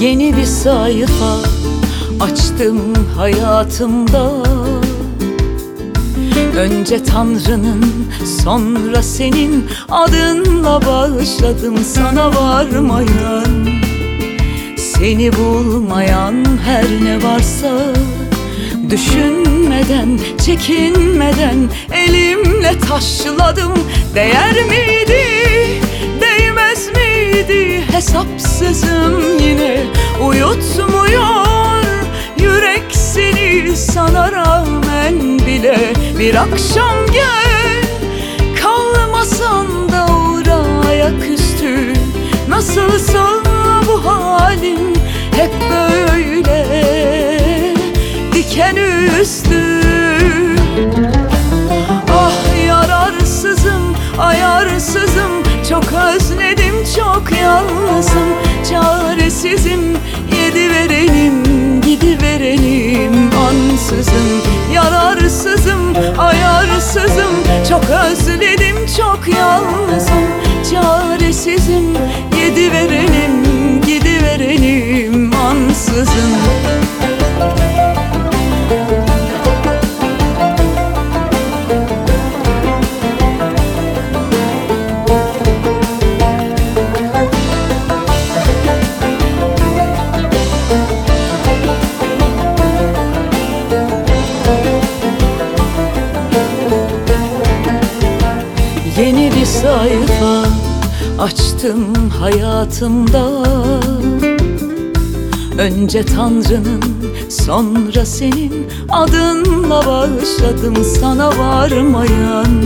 Yeni bir sayfa açtım hayatımda. Önce Tanrı'nın sonra senin adınla başladım sana varmayan Seni bulmayan her ne varsa Düşünmeden, çekinmeden elimle taşladım. Değer miydi hesapsızım yine. Uyutmuyor yürek seni sana rağmen bile. Bir akşam gel kalmasan da uğra ayaküstü Nasılsa bu halin hep böyle. Diken üstü Çok özledim, çok yalnızım. Çaresizim, yedi verenim, gidi verenim Ansızın sayfa açtım hayatımda. Önce Tanrı'nın sonra senin adınla başladım sana varmayan.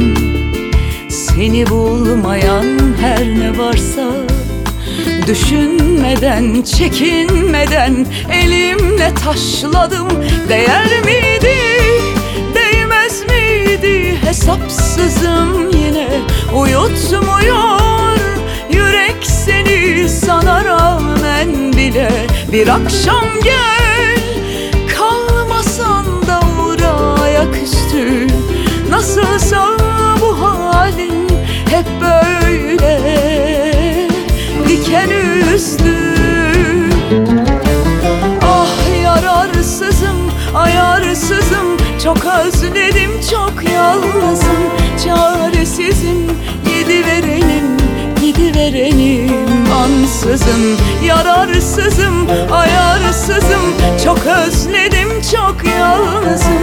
Seni bulmayan her ne varsa Düşünmeden, çekinmeden elimle taşladım. Değer miydi, değmez miydi? Hesapsızım yine Bir akşam gel. Kalmasan da uğra ayaküstü Nasılsa bu halin hep böyle. Diken üstü. Ah yararsızım, ayarsızım. Çok özledim, çok yalnızım. Çaresizim, yedi verenim, Ansızın, yararsızım, ayarsızım. Çok özledim, çok yalnızım